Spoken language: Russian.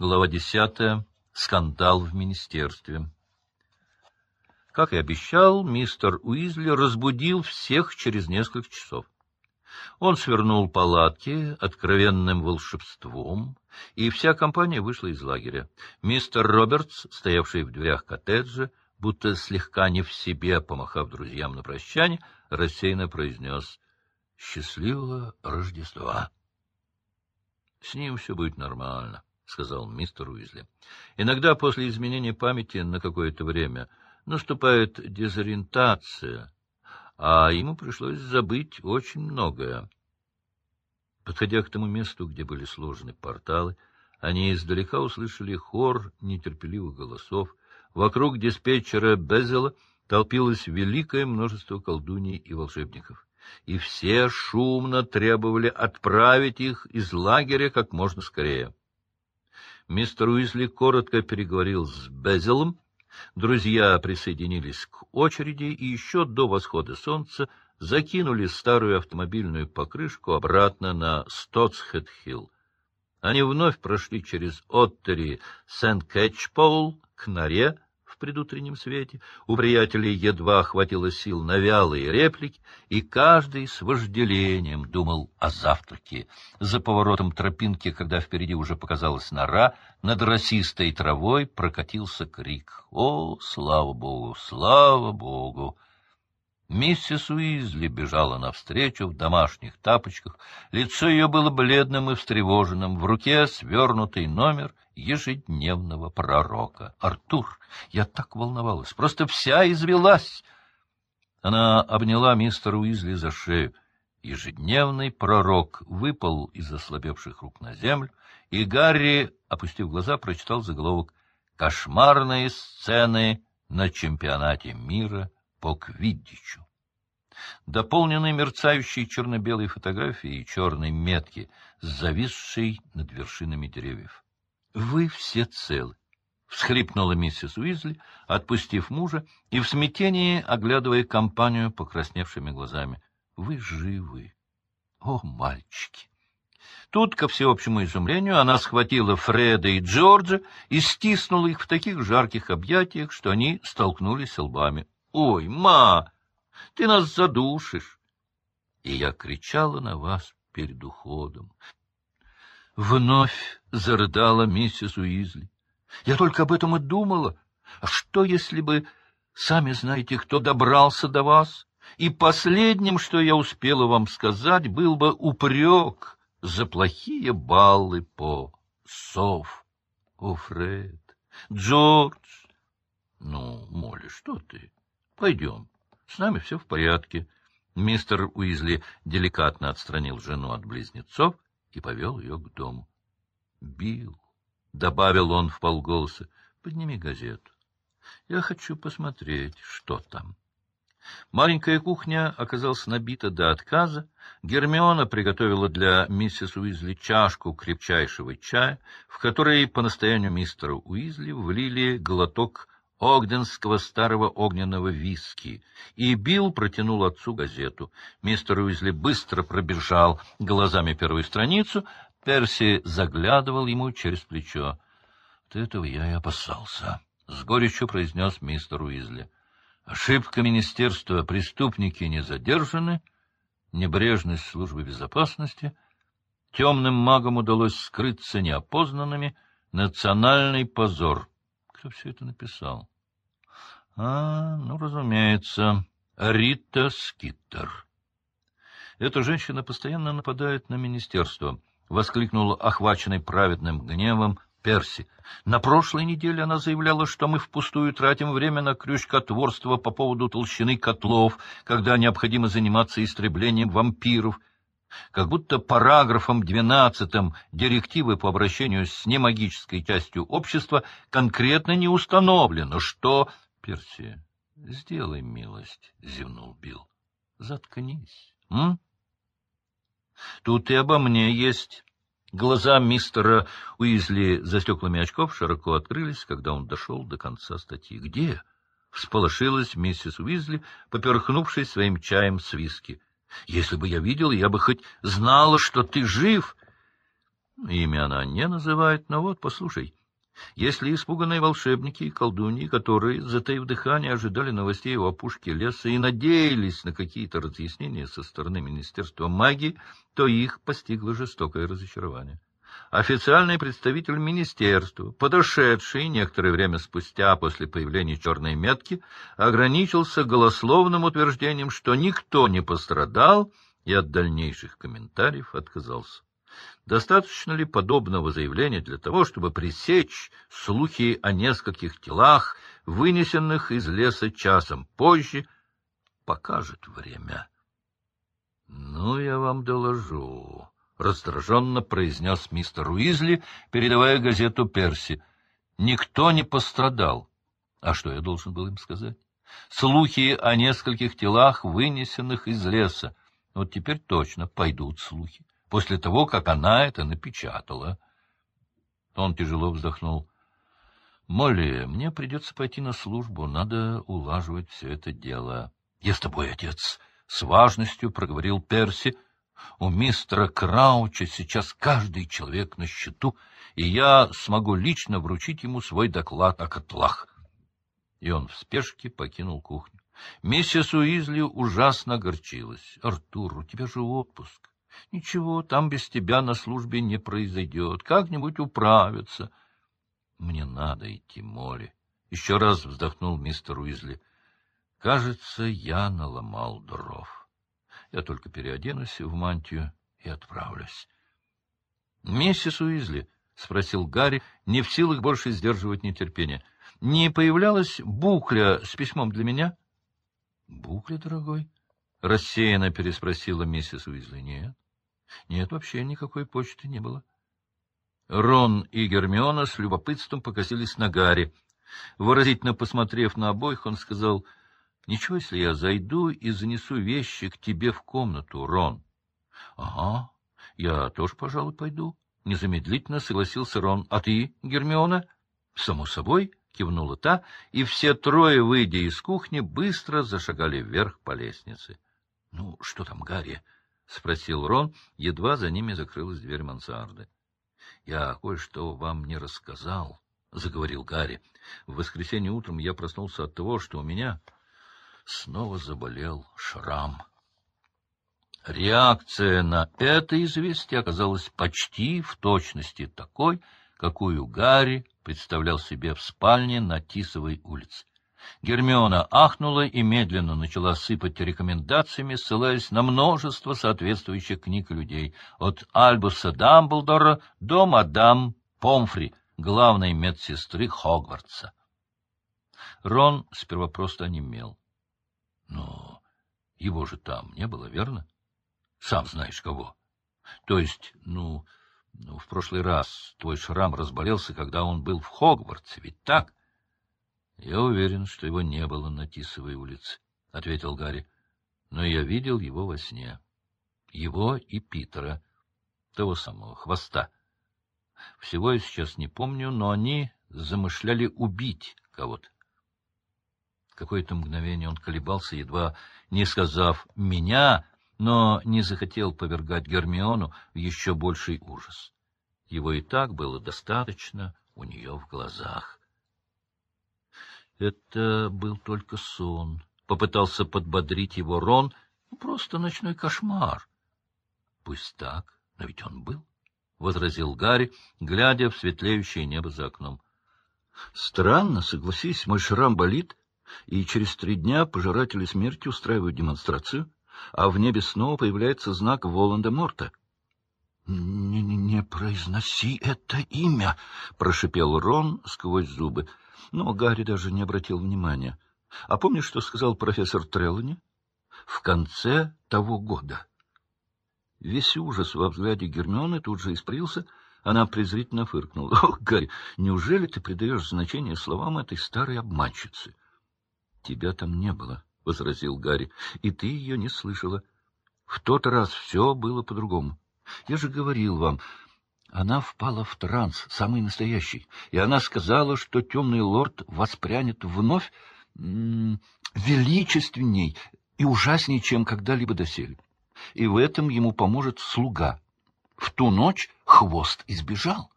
Глава десятая. Скандал в министерстве. Как и обещал, мистер Уизли разбудил всех через несколько часов. Он свернул палатки откровенным волшебством, и вся компания вышла из лагеря. Мистер Робертс, стоявший в дверях коттеджа, будто слегка не в себе, помахав друзьям на прощание, рассеянно произнес «Счастливого Рождества!» «С ним все будет нормально», — сказал мистер Уизли. «Иногда после изменения памяти на какое-то время наступает дезориентация, а ему пришлось забыть очень многое». Подходя к тому месту, где были сложены порталы, они издалека услышали хор нетерпеливых голосов. Вокруг диспетчера Безела толпилось великое множество колдуней и волшебников и все шумно требовали отправить их из лагеря как можно скорее. Мистер Уизли коротко переговорил с Безелом, друзья присоединились к очереди и еще до восхода солнца закинули старую автомобильную покрышку обратно на Стотсхед-Хилл. Они вновь прошли через Оттери Сент-Кэтчпоул к норе, предутреннем свете, у приятелей едва хватило сил на вялые реплики, и каждый с вожделением думал о завтраке. За поворотом тропинки, когда впереди уже показалась нора, над росистой травой прокатился крик. «О, слава Богу! Слава Богу!» Миссис Уизли бежала навстречу в домашних тапочках. Лицо ее было бледным и встревоженным. В руке свернутый номер ежедневного пророка. «Артур, я так волновалась, просто вся извелась!» Она обняла мистера Уизли за шею. Ежедневный пророк выпал из ослабевших рук на землю, и Гарри, опустив глаза, прочитал заголовок «Кошмарные сцены на чемпионате мира» по Квиддичу. Дополненной мерцающей черно-белой фотографией черной метки, зависшей над вершинами деревьев. — Вы все целы, — всхлипнула миссис Уизли, отпустив мужа и в смятении оглядывая компанию покрасневшими глазами. — Вы живы. О, мальчики! Тут, ко всеобщему изумлению, она схватила Фреда и Джорджа и стиснула их в таких жарких объятиях, что они столкнулись лбами. Ой, ма, ты нас задушишь. И я кричала на вас перед уходом. Вновь зарыдала миссис Уизли. Я только об этом и думала. А что, если бы, сами знаете, кто добрался до вас, и последним, что я успела вам сказать, был бы упрек за плохие баллы по сов. О, Фред, Джордж! Ну, Молли, что ты? Пойдем, с нами все в порядке. Мистер Уизли деликатно отстранил жену от близнецов и повел ее к дому. — Билл, — добавил он в полголоса, — подними газету. Я хочу посмотреть, что там. Маленькая кухня оказалась набита до отказа. Гермиона приготовила для миссис Уизли чашку крепчайшего чая, в которой по настоянию мистера Уизли влили глоток огденского старого огненного виски, и Билл протянул отцу газету. Мистер Уизли быстро пробежал глазами первую страницу, Перси заглядывал ему через плечо. — этого я и опасался, — с горечью произнес мистер Уизли. — Ошибка министерства, преступники не задержаны, небрежность службы безопасности, темным магам удалось скрыться неопознанными, национальный позор. Кто все это написал? А, ну, разумеется, Рита Скиттер. Эта женщина постоянно нападает на министерство, — воскликнул охваченный праведным гневом Перси. На прошлой неделе она заявляла, что мы впустую тратим время на крючкотворство по поводу толщины котлов, когда необходимо заниматься истреблением вампиров. Как будто параграфом двенадцатым директивы по обращению с немагической частью общества конкретно не установлено, что — Перси, сделай милость, — зевнул Билл. — Заткнись, м? Тут и обо мне есть. Глаза мистера Уизли за стеклами очков широко открылись, когда он дошел до конца статьи. — Где? — всполошилась миссис Уизли, поперхнувшись своим чаем с виски. — Если бы я видел, я бы хоть знала, что ты жив. — Имя она не называет, но вот, послушай. Если испуганные волшебники и колдуньи, которые, затаив дыхание, ожидали новостей о опушке леса и надеялись на какие-то разъяснения со стороны Министерства магии, то их постигло жестокое разочарование. Официальный представитель министерства, подошедший некоторое время спустя после появления черной метки, ограничился голословным утверждением, что никто не пострадал, и от дальнейших комментариев отказался. Достаточно ли подобного заявления для того, чтобы пресечь слухи о нескольких телах, вынесенных из леса часом позже, покажет время. — Ну, я вам доложу, — раздраженно произнес мистер Уизли, передавая газету Перси. — Никто не пострадал. А что я должен был им сказать? Слухи о нескольких телах, вынесенных из леса. Вот теперь точно пойдут слухи после того, как она это напечатала. Он тяжело вздохнул. — Молли, мне придется пойти на службу, надо улаживать все это дело. — Я с тобой, отец, — с важностью проговорил Перси. — У мистера Крауча сейчас каждый человек на счету, и я смогу лично вручить ему свой доклад о котлах. И он в спешке покинул кухню. Миссис Уизли ужасно огорчилась. — Артур, у тебя же отпуск. — Ничего, там без тебя на службе не произойдет. Как-нибудь управятся. — Мне надо идти, Молли. Еще раз вздохнул мистер Уизли. — Кажется, я наломал дров. Я только переоденусь в мантию и отправлюсь. — Миссис Уизли, — спросил Гарри, не в силах больше сдерживать нетерпение, — не появлялась букля с письмом для меня? — Букля, дорогой? — рассеянно переспросила миссис Уизли. — Нет. Нет, вообще никакой почты не было. Рон и Гермиона с любопытством покосились на Гарри. Выразительно посмотрев на обоих, он сказал, — Ничего, если я зайду и занесу вещи к тебе в комнату, Рон? — Ага, я тоже, пожалуй, пойду. Незамедлительно согласился Рон. — А ты, Гермиона? — Само собой, — кивнула та, и все трое, выйдя из кухни, быстро зашагали вверх по лестнице. — Ну, что там, Гарри? — спросил Рон, едва за ними закрылась дверь мансарды. — Я кое-что вам не рассказал, — заговорил Гарри. В воскресенье утром я проснулся от того, что у меня снова заболел шрам. Реакция на это известие оказалась почти в точности такой, какую Гарри представлял себе в спальне на Тисовой улице. Гермиона ахнула и медленно начала сыпать рекомендациями, ссылаясь на множество соответствующих книг людей, от Альбуса Дамблдора до мадам Помфри, главной медсестры Хогвартса. Рон сперва просто онемел. — Но его же там не было, верно? Сам знаешь кого. То есть, ну, ну, в прошлый раз твой шрам разболелся, когда он был в Хогвартсе, ведь так? —— Я уверен, что его не было на Тисовой улице, — ответил Гарри. — Но я видел его во сне. Его и Питера, того самого, хвоста. Всего я сейчас не помню, но они замышляли убить кого-то. Какое-то мгновение он колебался, едва не сказав «меня», но не захотел повергать Гермиону в еще больший ужас. Его и так было достаточно у нее в глазах. Это был только сон. Попытался подбодрить его Рон. Ну, просто ночной кошмар. Пусть так, но ведь он был, — возразил Гарри, глядя в светлеющее небо за окном. Странно, согласись, мой шрам болит, и через три дня пожиратели смерти устраивают демонстрацию, а в небе снова появляется знак Воланда-Морта. — Не, не произноси это имя! — прошипел Рон сквозь зубы. Но Гарри даже не обратил внимания. А помнишь, что сказал профессор Треллани? В конце того года. Весь ужас во взгляде Гермионы тут же испарился, она презрительно фыркнула. — Ох, Гарри, неужели ты придаешь значение словам этой старой обманщицы? — Тебя там не было, — возразил Гарри, — и ты ее не слышала. В тот раз все было по-другому. Я же говорил вам, она впала в транс, самый настоящий, и она сказала, что темный лорд воспрянет вновь величественней и ужасней, чем когда-либо доселе. И в этом ему поможет слуга. В ту ночь хвост избежал.